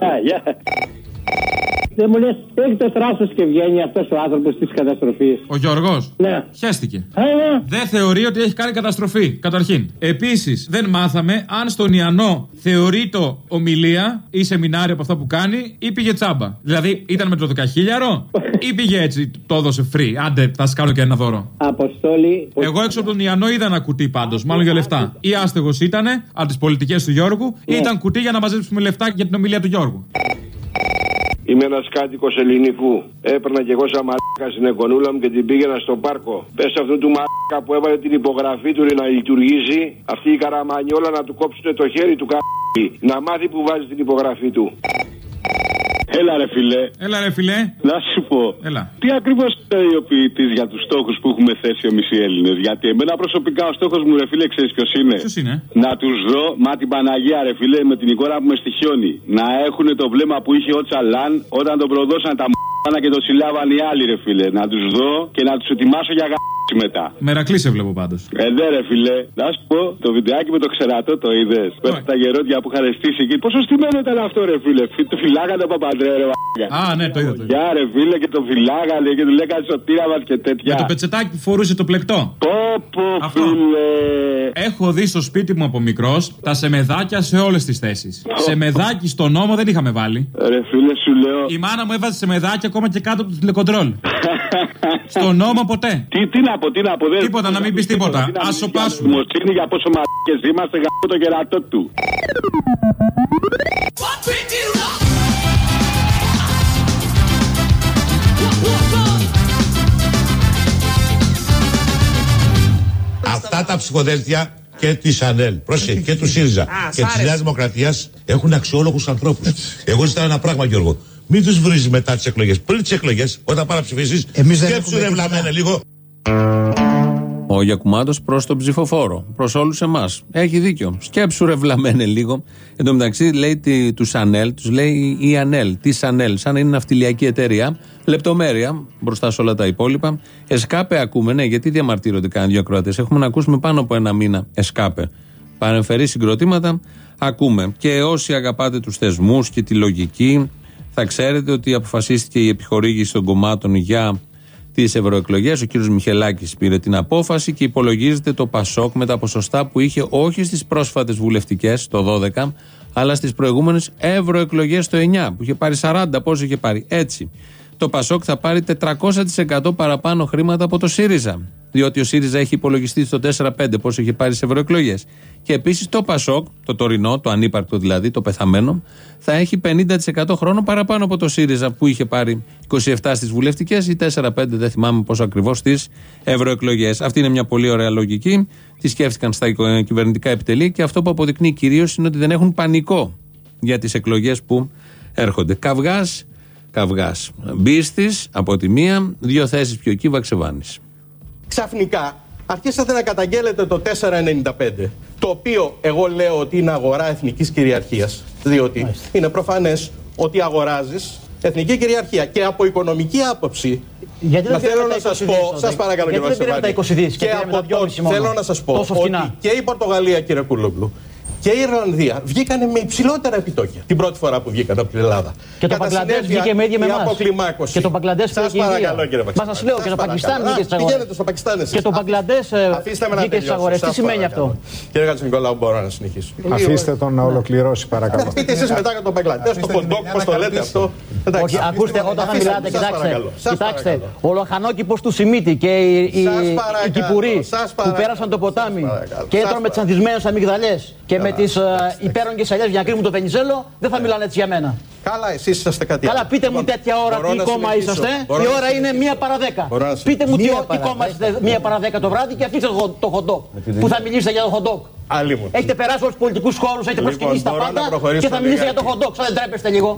Δεν μου λες, έχει το θράσο και βγαίνει αυτός ο άνθρωπος της καταστροφής. Ο Γιώργος. Ναι. Χαίστηκε. Ε, ναι. Δεν θεωρεί ότι έχει κάνει καταστροφή. Καταρχήν. Επίσης, δεν μάθαμε αν στον Ιαννό θεωρεί το ομιλία ή σεμινάριο από αυτά που κάνει ή πήγε τσάμπα. Δηλαδή, ήταν με το δεκαχίλιαρο ή πήγε έτσι, το έδωσε free. Άντε, θα σα κάνω και ένα δώρο. Αποστόλη. Εγώ έξω από τον Ιαννό είδα ένα κουτί πάντως, μάλλον για λεφτά. Ή άστεγος ήταν από τις πολιτικές του Γιώργου, ή Ναι. ήταν κουτί για να μαζέψουμε λεφτά για την ομιλία του Γιώργου. Είμαι ένας κάτοικος ελληνικού. Έπαιρνα κι εγώ σαν μαλάκα στην εγγονούλα μου και την πήγαινα στο πάρκο. Πες αυτού του μαλάκα που έβαλε την υπογραφή του να λειτουργήσει, αυτή η καραμανιόλα να του κόψουν το χέρι του κα... Να μάθει που βάζει την υπογραφή του. Έλα ρε φιλέ. Έλα ρε φιλέ. Να σου πω. Έλα. Τι ακριβώς είναι ο ποιητής για τους στόχους που έχουμε θέσει εμείς οι Έλληνες; Γιατί εμένα προσωπικά ο στόχος μου, ρε φίλε, ξέρεις ποιος είναι; Ποιος είναι; Να τους δω, μα την Παναγία, ρε φίλε, με την εικόνα που με στοιχιώνει. Να έχουν το βλέμμα που είχε ο Τσαλάν όταν τον προδώσαν τα μ***ανα και το συλλάβαν οι άλλοι, ρε φίλε. Να τους δω και να τους ετοιμάσω για γα... μετά. Μερακλής σε βλέπω πάντως. Ε, ναι, ρε φίλε, να σου πω, το βιντεάκι με το ξερατό το είδες. Με τα γερόντια που είχαν στήσει εκεί. Πόσο στημένο ήταν αυτό, ρε φίλε. Φι- Το φυλάγανε ο Παπαντρέ, ρε β***α. Α, ναι, το είδα. Το είδα. Γεια, ρε φίλε, και το φυλάγανε και του λέγανε σωτήρα μα και τέτοια. Με το πετσετάκι που φορούσε το πλεκτό. Πω, πω, φίλε. Έχω δει στο σπίτι μου από μικρός τα σεμεδάκια σε όλες τις θέσεις. Σεμεδάκι στο νόμο δεν είχαμε βάλει. Ρε φίλε, σου λέω. Η μάνα μου έβαζε σεμεδάκια ακόμα και κάτω από το τηλεκοντρόλ. στο νόμο ποτέ. Τι, τι να πω, τι να πω. Δεν... Τίποτα, να μην πεις τίποτα. Τι να Α μην σοπάσουμε. Δημοσύνη για πόσο μαλακές είμαστε, γαμώ το κερατό του. Αυτά τα ψυχοδέλτια και τη ΑΝΕΛ, πρόσεχε, και του ΣΥΡΙΖΑ και της Νέας Δημοκρατίας έχουν αξιόλογους ανθρώπους. Εγώ ζητάω ένα πράγμα, Γιώργο. Μην τους βρεις μετά τις εκλογές. Πριν τις εκλογές, όταν πάει να ψηφίσει, Εμείς δεν σκέψου έχουμε ρε βλαμμένε λίγο. Ο Γιακουμάτος προς τον ψηφοφόρο, προς όλους εμάς. Έχει δίκιο. Σκέψου ρε βλαμένε λίγο. Εν τω μεταξύ λέει τους Ανέλ, τους λέει η Ανέλ. Τι Ανέλ, σαν να είναι ναυτιλιακή εταιρεία. Λεπτομέρεια μπροστά σε όλα τα υπόλοιπα. Εσκάπε ακούμε, ναι, γιατί διαμαρτύρονται κανένα δύο ακροατές. Έχουμε να ακούσουμε πάνω από ένα μήνα εσκάπε. Παρεμφερεί συγκροτήματα ακούμε. Και όσοι αγαπάτε τους θεσμούς και τη λογική, θα ξέρετε ότι αποφασίστηκε η επιχορήγηση των κομμάτων για τι ευρωεκλογέ. Ο κ. Μιχελάκης πήρε την απόφαση και υπολογίζεται το Πασόκ με τα ποσοστά που είχε όχι στις πρόσφατες βουλευτικές το 12, αλλά στις προηγούμενες ευρωεκλογές το 9, που είχε πάρει 40. Πόσο είχε πάρει. Έτσι. Το Πασόκ θα πάρει 400% παραπάνω χρήματα από το ΣΥΡΙΖΑ. Διότι ο ΣΥΡΙΖΑ έχει υπολογιστεί στο 4-5 πόσο είχε πάρει σε ευρωεκλογές. Και επίσης το Πασόκ, το τωρινό, το ανύπαρκτο δηλαδή, το πεθαμένο, θα έχει 50% χρόνο παραπάνω από το ΣΥΡΙΖΑ που είχε πάρει 27 στις βουλευτικές ή 4-5, δεν θυμάμαι πόσο ακριβώς, στις ευρωεκλογές. Αυτή είναι μια πολύ ωραία λογική. Τη σκέφτηκαν στα κυβερνητικά επιτελεία και αυτό που αποδεικνύει κυρίως είναι ότι δεν έχουν πανικό για τις εκλογές που έρχονται. Καυγάς, καυγάς. Μπίστη από τη μία, δύο θέσεις πιο εκεί, Βαξεβάνης. Ξαφνικά αρχίσατε να καταγγέλλετε το 495, το οποίο εγώ λέω ότι είναι αγορά εθνικής κυριαρχίας, διότι είναι προφανές ότι αγοράζεις εθνική κυριαρχία και από οικονομική άποψη Γιατί να δεν θέλω πήραμε να τα σας 20 πω, δις, σας παρακαλώ γιατί κύριε δεν πήραμε τα 20 δις; Και και πήραμε από τα 2,5 τότε μόνο. θέλω να σας πω Τόσο φθηνά. ότι και η Πορτογαλία κύριε Κούλογλου και η Ιρλανδία βγήκανε με υψηλότερα επιτόκια την πρώτη φορά που βγήκαν από την Ελλάδα. Και το Κατά Μπαγκλαντές συνέπεια, βγήκε με ίδια με η εμάς. αποκλιμάκωση. Και το Μπαγκλαντές Σας πήγε η Ινδία. παρακαλώ κύριε Μα Πακιστάν. σας λέω, και το Πακιστάν βγήκε στις αγορές. Πηγαίνετε στο Πακιστάν εσείς. Και το Μπαγκλαντές ε, Αφήστε με να βγήκε στις τελειώσω. αγορές. Τι Σας σημαίνει παρακαλώ. αυτό; Κύριε Κατσονικολάου, μπορώ να συνεχίσω. Αφήστε τον να ολοκληρώσει, παρακαλώ. Θα πείτε εσείς μετά για τον Μπαγκλαντές, το κοντόκ, πώς το λέτε αυτό. Εντάξει. Όχι, ακούστε, όταν θα Αφήστε μιλάτε, με, σας κοιτάξτε, παρακαλώ. Σας κοιτάξτε, παρακαλώ. ο λοχανόκηπος του Σιμίτη και οι, οι, Σας οι παρακαλώ, Κυπουροί σας που παρακαλώ, πέρασαν το ποτάμι παρακαλώ, και σας έτρωνε με τις αντισμένες αμυγδαλιές και με τις ε, υπέρογγες ελιές για να κρύβουν το βενιζέλο, δεν θα μιλάνε έτσι για μένα. Καλά, εσείς είσαστε κάτι Καλά, άλλο. πείτε μου Λοιπόν, τέτοια ώρα μπορώ τι να κόμμα συνεχίσω. είσαστε. Μπορώ Η να ώρα είναι συνεχίσω. μία παρά δέκα. Μπορώ να Πείτε μου τι, συνεχίσω. τι κόμμα είστε μία παρά δέκα το βράδυ και αφήστε το, το χοντόκ. Που θα μιλήσετε για το χοντόκ. Άλλη μου. Έχετε περάσει όλους τους πολιτικούς χώρους, έχετε Λοιπόν, προσκυνήσει τα μπορώ να πάντα προχωρήσω και θα μιλήσετε για το λιγάκι. χοντόκ. Σαν δεν τρέπεστε λίγο.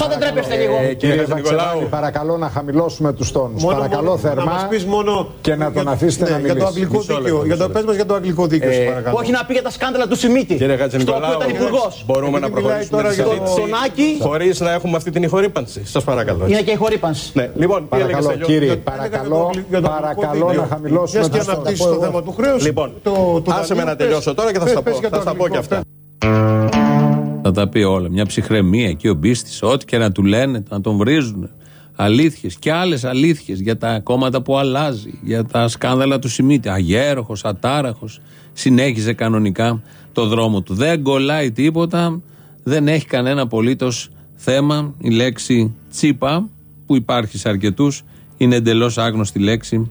Σαν δεν τρέπεστε λίγο. Ε, Κύριε Κύριε Βαξεβάνη, παρακαλώ να χαμηλώσουμε τους τόνους. Μόνο- Παρακαλώ μόνο- θερμά. Να μας πεις μόνο και να τον για- αφήσετε ναι, να Για το μιλήσει. αγγλικό Μισό δίκαιο. λεπτό, Για το μισό πες μας για το αγγλικό δίκαιο, σε Ε, παρακαλώ. Όχι να πήγε τα σκάνδαλα του Σιμίτη. Κύριε Στο Χατζηνικολάου, οποίο ήταν υπουργός. μπορούμε να Γιατί μιλάει προχωρήσουμε τώρα τη για το- συζήτηση. Τον Άκη Χωρίς να έχουμε αυτή την ηχορύπανση. Σας παρακαλώ. είναι και η χορύπανση. Ναι, λοιπόν, τι έλεγες, Παρακαλώ, Στέλιο; κύριε, Για- παρακαλώ, για το παρακαλώ αγγλικό να δίκαιο. χαμηλώσουμε Μιας και τους τόνους. αναπτύσσεις το θέμα του χρέους. Λοιπόν, το- το άσε με δανείου, να τελειώσω πες- τώρα και θα πες- στα πω. πες για Θα το στα πω και αγγλικό αυτά. Θα Να τα πει όλα. Μια ψυχραιμία εκεί ο Μπίστης, ό,τι και να του λένε, να τον βρίζουν. Αλήθειες και άλλες αλήθειες για τα κόμματα που αλλάζει, για τα σκάνδαλα του Σιμίτη. Αγέροχος, ατάραχος. Συνέχιζε κανονικά το δρόμο του. Δεν κολλάει τίποτα, δεν έχει κανένα απολύτως θέμα. Η λέξη τσίπα, που υπάρχει σε αρκετούς, είναι εντελώς άγνωστη λέξη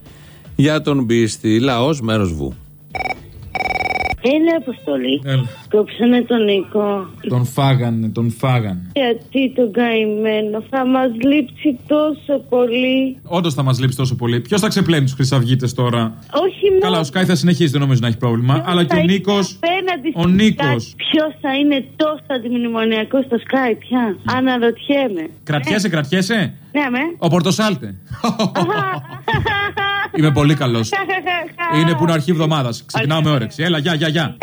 για τον Μπίστη. Λαός, μέρος βου. Έλα, Αποστολή. Έλα. Κόψανε τον Νικό. Τον φάγανε, τον φάγανε. Γιατί τον καημένο θα μας λείψει τόσο πολύ. Όντως θα μας λείψει τόσο πολύ. Ποιος θα ξεπλένει τους Χρυσαυγίτες τώρα; Όχι μόνο. Καλά, ο Σκάι θα συνεχίσει, δεν νομίζω να έχει πρόβλημα. αλλά και ο Νίκο. Ο Νίκος. Ποιος θα είναι τόσο αντιμνημονιακός στο Sky πια; Αναρωτιέμαι. Κρατιέσαι, κρατιέσαι; Ναι, με. Ο Πορτοσάλτε. Είμαι πολύ καλός. Είναι που είναι αρχή εβδομάδας. Ξεκινάω με όρεξη. Έλα, γεια, γεια, γεια.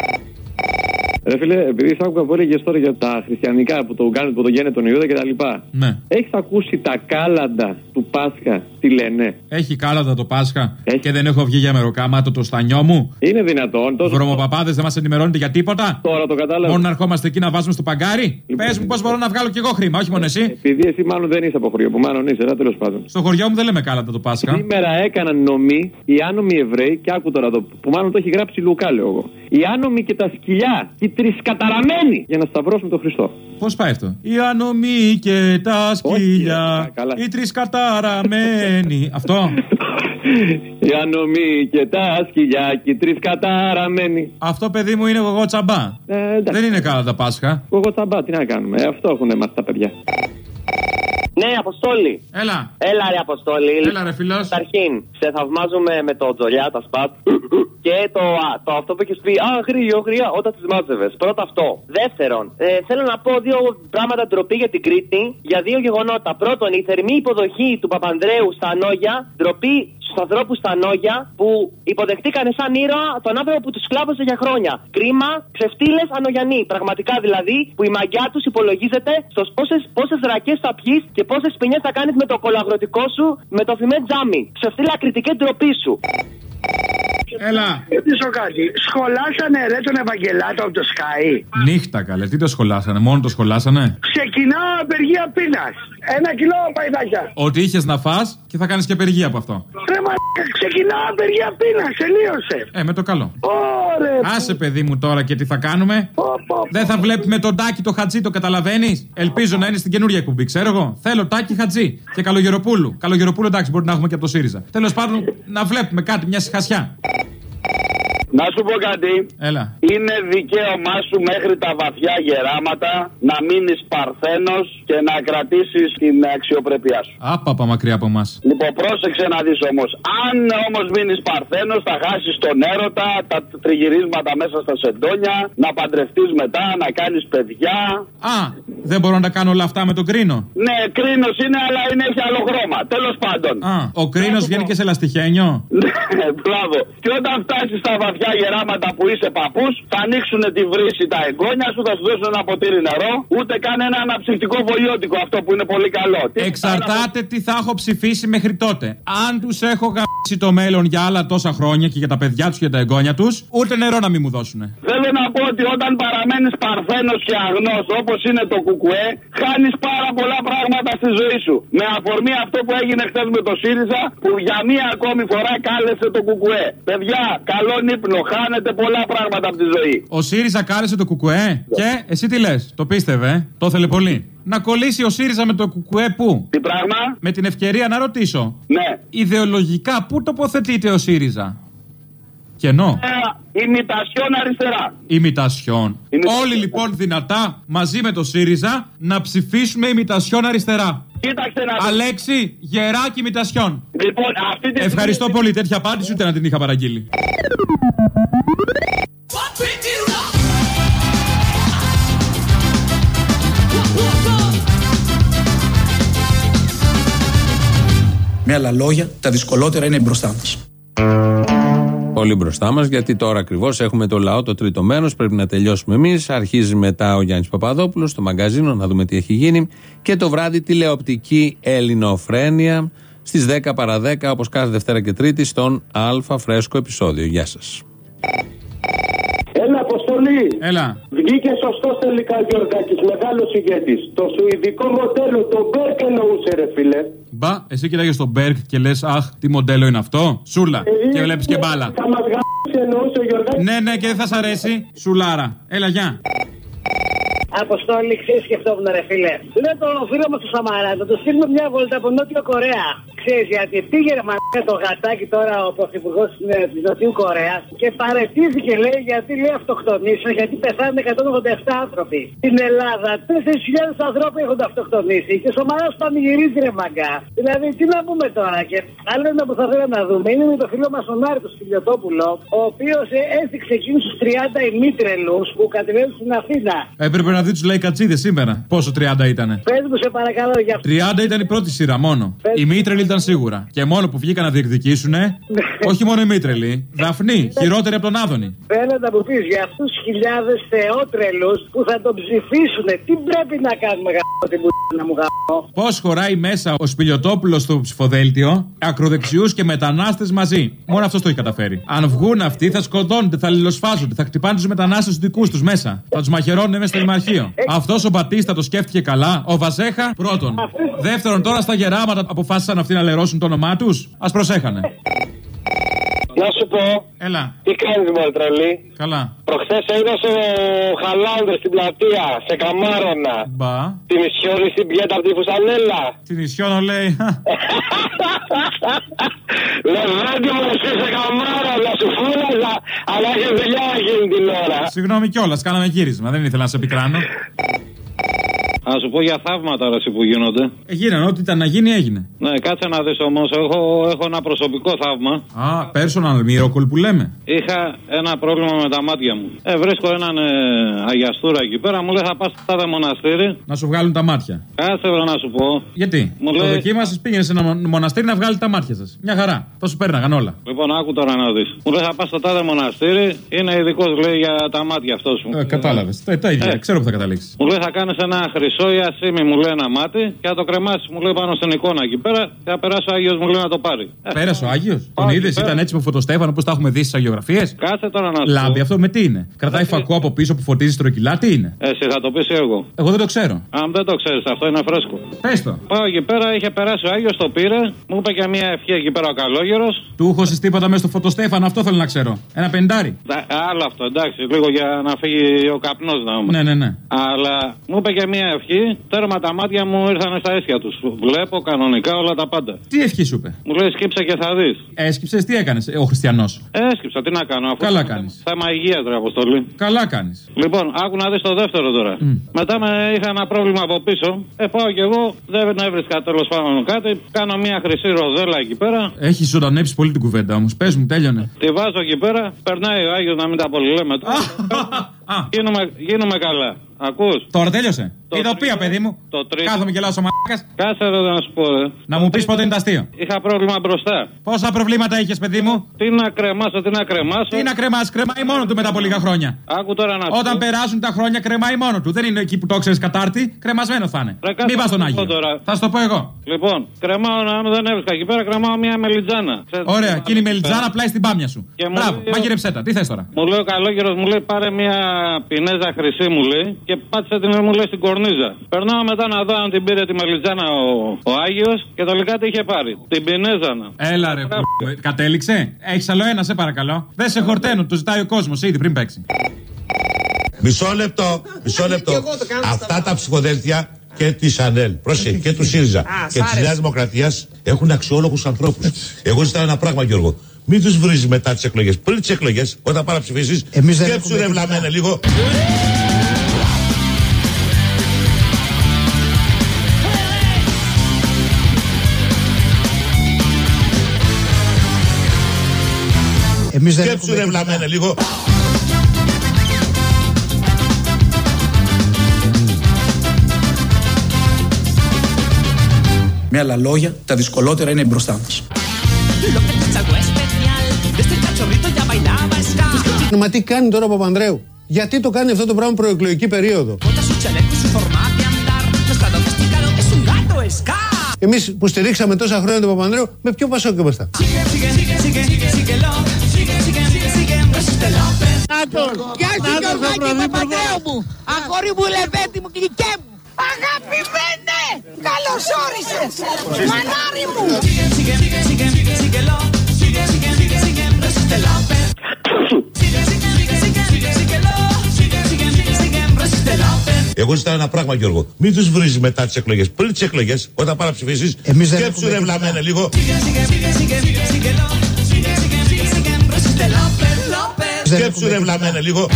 Ρε φίλε, επειδή σ' άκουγα που έλεγε τώρα για τα χριστιανικά που το κάνουν, που το γένε τον Ιούδα κτλ. Ναι. Έχεις ακούσει τα κάλαντα του Πάσχα τι λένε; Έχει κάλαντα το Πάσχα και δεν έχω βγει για μεροκάματο το στανιό μου. Είναι δυνατόν. Τόσο... Βρωμοπαπάδες δεν μας ενημερώνετε για τίποτα; Τώρα το κατάλαβα. Μόνο να ερχόμαστε εκεί να βάζουμε στο παγκάρι; Λοιπόν, Πες μου πώς μπορώ να βγάλω κι εγώ χρήμα, όχι μόνο εσύ; Επειδή εσύ μάλλον δεν είσαι από χωριό, που μάλλον είσαι, τέλος πάντων. Στο χωριό μου δεν λέμε κάλαντα το Πάσχα. Σήμερα έκαναν νομή οι άνομοι Εβραίοι, και άκου τώρα το, που μάλλον το έχει γράψει Λουκά, λέω εγώ. Οι άνομοι και τα σκυλιά, οι τρισκαταραμένοι για να σταυρώσουν τον Χριστό. Πώς πάει αυτό; Οι ανομή και τα σκυλιά. Οι τρεις καταραμένοι. Αυτό. Οι άνομοι και τα σκυλιά και οι τρεις καταραμένοι. Αυτό παιδί μου είναι εγώ τσαμπά. δεν είναι καλά τα Πάσχα. Εγώ τσαμπά, τι να κάνουμε. Ε, αυτό έχουν μάθει τα παιδιά. Ναι, Αποστόλη. Έλα. Έλα, ρε Αποστόλη. Έλα, ρε φιλό. Καταρχήν, σε θαυμάζουμε με το τζολιά, τα σπατ. και το, α, το αυτό που έχεις πει. Α, γρήγορα, γρήγορα, όταν τις μάζευες. Πρώτα αυτό. Δεύτερον, ε, θέλω να πω δύο πράγματα ντροπή για την Κρήτη για δύο γεγονότα. Πρώτον, η θερμή υποδοχή του Παπανδρέου στα Νόγια, ντροπή στου ανθρώπους στα Νόγια που υποδεχτήκανε σαν ήρωα τον άνθρωπο που τους σκλάβωσε για χρόνια. Κρίμα, ξεφτύλες ανογιανοί. Πραγματικά δηλαδή που η μαγιά τους υπολογίζεται στο πόσες ρακές θα πιει και πόσες ποινιέ θα κάνεις με το κολαγροτικό σου με το φημέ τζάμι. Ξεφτύλα κριτική ντροπή σου. Έλα. Ρωτήσω κάτι. Σχολάσανε ρε τον Ευαγγελάτο από το Sky. Νύχτα καλέ, τι το σχολάσανε, μόνο το σχολάσανε; Ξεκινάω απεργία πείνας. Ένα κιλό παϊδάκια. Ότι είχες να φά και θα κάνεις και απεργία από αυτό. Ρε μα ξεκινάω απεργία πείνας. Τελείωσε. Ε, με το καλό. Ωραία. Άσε παιδί μου τώρα και τι θα κάνουμε. Δεν θα βλέπουμε τον Τάκη το Χατζή, το καταλαβαίνεις; Ελπίζω να είναι στην καινούργια εκπομπή, ξέρω εγώ. Θέλω Τάκη Χατζή και Καλογεροπούλου. Καλογεροπούλου εντάξει, μπορεί να έχουμε και από το ΣΥΡΙΖΑ. Τέλος πάντων να βλέπουμε κάτι, μια συχασιά. Να σου πω κάτι. Έλα. Είναι δικαίωμά σου μέχρι τα βαθιά γεράματα να μείνεις παρθένος και να κρατήσεις την αξιοπρέπειά σου. Άπαπα μακριά από εμάς. Λοιπόν, πρόσεξε να δεις όμως. Αν όμως μείνεις παρθένος, θα χάσεις τον έρωτα, τα τριγυρίσματα μέσα στα σεντόνια, να παντρευτείς μετά, να κάνεις παιδιά. Α, δεν μπορώ να κάνω όλα αυτά με τον κρίνο. Ναι, κρίνος είναι, αλλά είναι έχει άλλο χρώμα. Τέλος πάντων. Α, ο κρίνος βγαίνει και σε λαστιχένιο. Ναι, μπράβο. Και όταν φτάσεις στα βαθιά γεράματα που είσαι παππούς, θα ανοίξουν τη βρύση τα εγγόνια σου, θα σου δώσουν ένα ποτήρι νερό, ούτε καν ένα αναψυκτικό βολιώτικο αυτό που είναι πολύ καλό. Τι Εξαρτάται τι θα έχω ψηφίσει μέχρι τότε. Αν τους έχω γαμίσει το μέλλον για άλλα τόσα χρόνια και για τα παιδιά τους και τα εγγόνια τους, ούτε νερό να μην μου δώσουν. Θέλω να πω ότι όταν παραμένεις παρθένος και αγνός όπως είναι το κουκουέ, χάνεις πάρα πολλά πράγματα στη ζωή σου. Με αφορμή αυτό που έγινε χθες με το ΣΥΡΙΖΑ, που για μία ακόμη φορά κάλεσε το κουκουέ. Παιδιά, καλό ύπνο, χάνετε πολλά πράγματα από τη ζωή. Ο ΣΥΡΙΖΑ κάλεσε το κουκουέ και εσύ τι λες, το πίστευε, ε; το ήθελε πολύ. Να κολλήσει ο ΣΥΡΙΖΑ με το κουκουέ πού; Τι πράγμα; Με την ευκαιρία να ρωτήσω. Ναι. Ιδεολογικά πού τοποθετείται ο ΣΥΡΙΖΑ; Κενό. Ε, Ημιτασιόν αριστερά. Ημιτασιόν. Όλοι λοιπόν δυνατά μαζί με το ΣΥΡΙΖΑ να ψηφίσουμε ημιτασιόν αριστερά. Κοίταξε να δεις. Αλέξη, γεράκι ημιτασιόν. Λοιπόν, αυτή τη Ευχαριστώ πολύ. Τέτοια απάντηση ούτε να την είχα παραγγείλει. Άλλα λόγια, τα δυσκολότερα είναι μπροστά μας. Πολύ μπροστά μας, γιατί τώρα ακριβώς έχουμε το λαό, το τρίτο μέρο. Πρέπει να τελειώσουμε εμείς. Αρχίζει μετά ο Γιάννης Παπαδόπουλος στο μαγκαζίνο, να δούμε τι έχει γίνει. Και το βράδυ τηλεοπτική Ελληνοφρένεια στις 10 παρα 10, όπως κάθε Δευτέρα και Τρίτη, στον Α φρέσκο επεισόδιο. Γεια σας. Έλα, Αποστολή. Έλα. Βγήκε σωστός τελικά Γιωργάκης, μεγάλος ηγέτης. Το σουηδικό μοντέλο, το Μπέρκ εννοούσε, ρε φιλέ. Μπα, εσύ κοιτάγε στον Μπέρκ και λες, Αχ, τι μοντέλο είναι αυτό. Σούλα. Και βλέπεις και μπάλα. Θα μας γράψει εννοούσε ο Γιωργάκη. Ναι, ναι, και δεν θα σ' αρέσει. Σουλάρα. Έλα, γεια. Αποστόλη, ξέρεις σκεφτόμουν ρε φίλε. Λέω το φίλο μα του Σαμαρά, να του στείλουμε μια βόλτα από Νότιο Κορέα. Ξέρεις γιατί πήγε ρε μαλάκα το γατάκι τώρα ο πρωθυπουργός της Νοτιού Κορέας και παρετήθηκε λέει γιατί λέει αυτοκτονήσει, γιατί πεθάνουν 187 άνθρωποι. Στην Ελλάδα 4.000 ανθρώποι έχουν αυτοκτονήσει και ο Σαμαράς πανηγυρίζει ρε μαγκά. Δηλαδή τι να πούμε τώρα και άλλο ένα που θα θέλω να δούμε είναι με το φίλο μας τον Άρη, τον Σπιλιοτόπουλο, ο οποίος έθιξε εκείνου του 30 ημίτρελους που κατεβαίνουν στην Αθήνα. Έπρεπε να δει τους λέει κατσίδες σήμερα. Πόσο 30 ήτανε; Πες μου σε παρακαλώ για αυτό. 30 ήταν η πρώτη σειρά μόνο. Οι Μήτρελοι ήταν σίγουρα. Και μόνο που βγήκαν να διεκδικήσουν, όχι μόνο οι Μήτρελοι. Δαφνή, χειρότερη από τον Άδωνη. Θέλω να μου πεις για αυτούς του χιλιάδες θεότρελους που θα τον ψηφίσουν, τι πρέπει να κάνουμε γαμπό την που να μου γαμπό. Πώς χωράει μέσα ο Σπιλιοτόπουλο στο ψηφοδέλτιο, ακροδεξιούς και μετανάστες μαζί. Μόνο αυτός το έχει καταφέρει. Αν βγουν αυτοί, θα σκοτώνονται, θα λιλοσφάζονται, θα χτυπάνε τους μετανάστες του δικούς τους μέσα. Θα τους μαχαιρώνουν μέσα στο λιμαρχείο. Αυτός ο Μπατίστα το σκέφτηκε καλά. Ο Βαζέχα, πρώτον. Δεύτερον, τώρα στα γεράματα αποφάσισαν αυτοί να λερώσουν το όνομά τους. Α προσέχανε. Να σου πω. Έλα. Τι κάνει, Μολτρελή. Καλά. Προχθές είδα ο Χαλάνδρε στην πλατεία, σε καμάρωνα. Μπα. Την ισιώνει στην πιέτα από τη φουσανέλα. Την Ισιώνο λέει. Λεβέντι μου, εσύ σε καμάρωνα, σου φούλαζα, αλλά έχεις δουλειά εκείνη την ώρα. Συγγνώμη κιόλας, κάναμε γύρισμα. Δεν ήθελα να σε πικράνω. Να σου πω για θαύματα τώρα που γίνονται. Ε, γίνανε, ό,τι ήταν να γίνει έγινε. Ναι, κάτσε να δεις όμως. Έχω, έχω ένα προσωπικό θαύμα. Α, personal miracle που λέμε. Είχα ένα πρόβλημα με τα μάτια μου. Ε, βρίσκω έναν ε, αγιαστούρα εκεί πέρα. Μου λέει θα πας στα δε μοναστήρι. Να σου βγάλουν τα μάτια. Κάτσε εδώ να σου πω. Γιατί; Μου το λέει- δοκίμασες, πήγαινες σε ένα μο- μοναστήρι να βγάλει τα μάτια σας. Μια χαρά. Θα σου πέρναγαν όλα. Λοιπόν, άκου τώρα να δεις. Μου λέει θα πας στο τάδε μοναστήρι. Είναι ειδικός, λέει, για τα μάτια αυτός σου. Ε, Κατάλαβες. Τα, τα ίδια. Ε. Ξέρω που θα καταλήξεις. Μου λέει θα κάνεις ένα χρυσό ή ασήμι, μου λέει ένα μάτι και θα το κρεμάσει, μου λέει πάνω στην εικόνα εκεί πέρα και θα περάσει ο Άγιος μου λέει να το πάρει. Ε, Πέρασε ο Άγιος. Τον όχι, είδες, πέρα. ήταν έτσι με φωτοστέφανο όπω τα έχουμε δει στις αγιογραφίες; Κάτσε τώρα να σου Λάμπει πω. αυτό με τι είναι; Κρατάει φακό από πίσω που φωτίζει τροκυλά, τι είναι; Εσύ θα το πεις εγώ; Εγώ δεν το ξέρω. Αν δεν το ξέρεις, αυτό είναι φρέσκο. Πες το. Πάω εκεί πέρα, είχε περάσει ο Άγιος, το πήρε, μου είπε και μια ευχή εκεί πέρα ο καλόγερος. Του έχω τίποτα μέσα στο φωτοστέφανο, αυτό θέλω να ξέρω. Ένα πεντάρι. Άλλο αυτό, εντάξει, λίγο για να φύγει ο καπνός να πούμε. Ναι, ναι, ναι. Αλλά μου είπε και μια ευχή, τέρμα τα μάτια μου ήρθαν στα αίσια τους. Βλέπω κανονικά όλα τα πάντα. Τι ευχή σου είπε; Μου λέει σκύψε και θα δεις. Έσκυψες, τι έκανες, ο χριστιανός; Έσκυψα, τι να κάνω. Αφού Καλά κάνεις. Θέμα υγείας, ρε Αποστολή. Καλά κάνεις. Λοιπόν, άκου να δεις το δεύτερο τώρα. Μετά με είχα ένα πρόβλημα από πίσω. Ε, πάω κι εγώ, δεν έβρισκα τέλος πάντων κάτι. Κάνω μια χρυσή ροδέλα εκεί πέρα. Έχει ζωντανέψει πολύ την κουβέντα όμως. Πες μου, τέλειωνε. Τη βάζω εκεί πέρα. Περνάει ο Άγιος να μην τα πολυλέμε τώρα. γίνομαι, γίνομαι καλά. Ακούς; Τώρα τέλειωσε; Ειδοποία, παιδί μου. Το τρίτο. Κάθομαι και λέω ο μαλάκας. Κάτσε εδώ να σου πω, ρε. Να μου πεις πότε είναι το αστείο. Είχα πρόβλημα μπροστά. Πόσα προβλήματα είχες, παιδί μου; Τι να κρεμάσω, τι να κρεμάσω. Τι να κρεμάσει, κρεμάει μόνο του μετά από λίγα χρόνια. Άκου τώρα να σου Όταν πω. περάσουν τα χρόνια, κρεμάει μόνο του. Δεν είναι εκεί που το ξέρεις κατάρτι, κρεμασμένο θα είναι. Ρε, κάτσε Μην πας να στον σου πω Άγιο. τώρα. Θα σου το πω εγώ. Λοιπόν, κρεμάω να δεν έβρισκα εκεί πέρα, κρεμάω μια μελιτζάνα. Ξέρετε, Ωραία, τι εκείνη η να μελιτζάνα πλάι στην πάμια σου. Και μου Μπράβο, λέει- μαγειρεψέ τα. Τι θες τώρα; Μου λέει ο καλόγερος, μου λέει πάρε μια πινέζα χρυσή, μου λέει, και πάτησε την μου λέει στην κορνίζα. Περνάω μετά να δω αν την πήρε τη μελιτζάνα ο, ο Άγιος και τελικά τι είχε πάρει. Την πινέζα να. Έλα ρε, που... κατέληξε. Έχεις άλλο ένα, σε παρακαλώ. Δεν σε χορταίνω, το ζητάει ο κόσμος ήδη πριν παίξει. Μισό λεπτό, μισό λεπτό. Αυτά τα ψηφοδέλτια και της Ανέλ, πρόσεχε, και του ΣΥΡΙΖΑ και της Νέας Δημοκρατίας έχουν αξιόλογους ανθρώπους. Εγώ ζητάω ένα πράγμα, Γιώργο. Μην τους βρεις μετά τις εκλογές. Πριν τις εκλογές, όταν πάει να ψηφίσει, Εμείς δεν σκέψου έχουμε ρε τίποτα. βλαμμένε λίγο. Εμείς δεν Σκέψου έχουμε ρε τίποτα. βλαμμένε λίγο. Με άλλα λόγια, τα δυσκολότερα είναι μπροστά μας. Lo que es algo especial. Este cachorrito ya bailaba ska. Μα τι κάνει τώρα ο Παπανδρέου. Γιατί το κάνει αυτό το πράγμα προεκλογική περίοδο. Bota su chaleco y su forma de andar. No está domesticado, es un gato ska. Εμεί που στηρίξαμε τόσα χρόνια τον Παπανδρέου, με ποιο πασόκ ήμασταν. Sigue, Γεια σου Γιωργάκη Παπαντρέου μου. Αγόρι μου, λεβέντη μου, γλυκέ μου. Αγαπημένε! Καλώς όρισες! Μανάρι μου! Εγώ ζητάω ένα πράγμα, Γιώργο. Μην τους βρει μετά τις εκλογές. Πριν τις εκλογές, όταν πάει να ψηφίσει, Εμείς δεν σκέψου έχουμε ρε τίποτα. βλαμμένε λίγο. Σκέψου ρε βλαμμένε λίγο.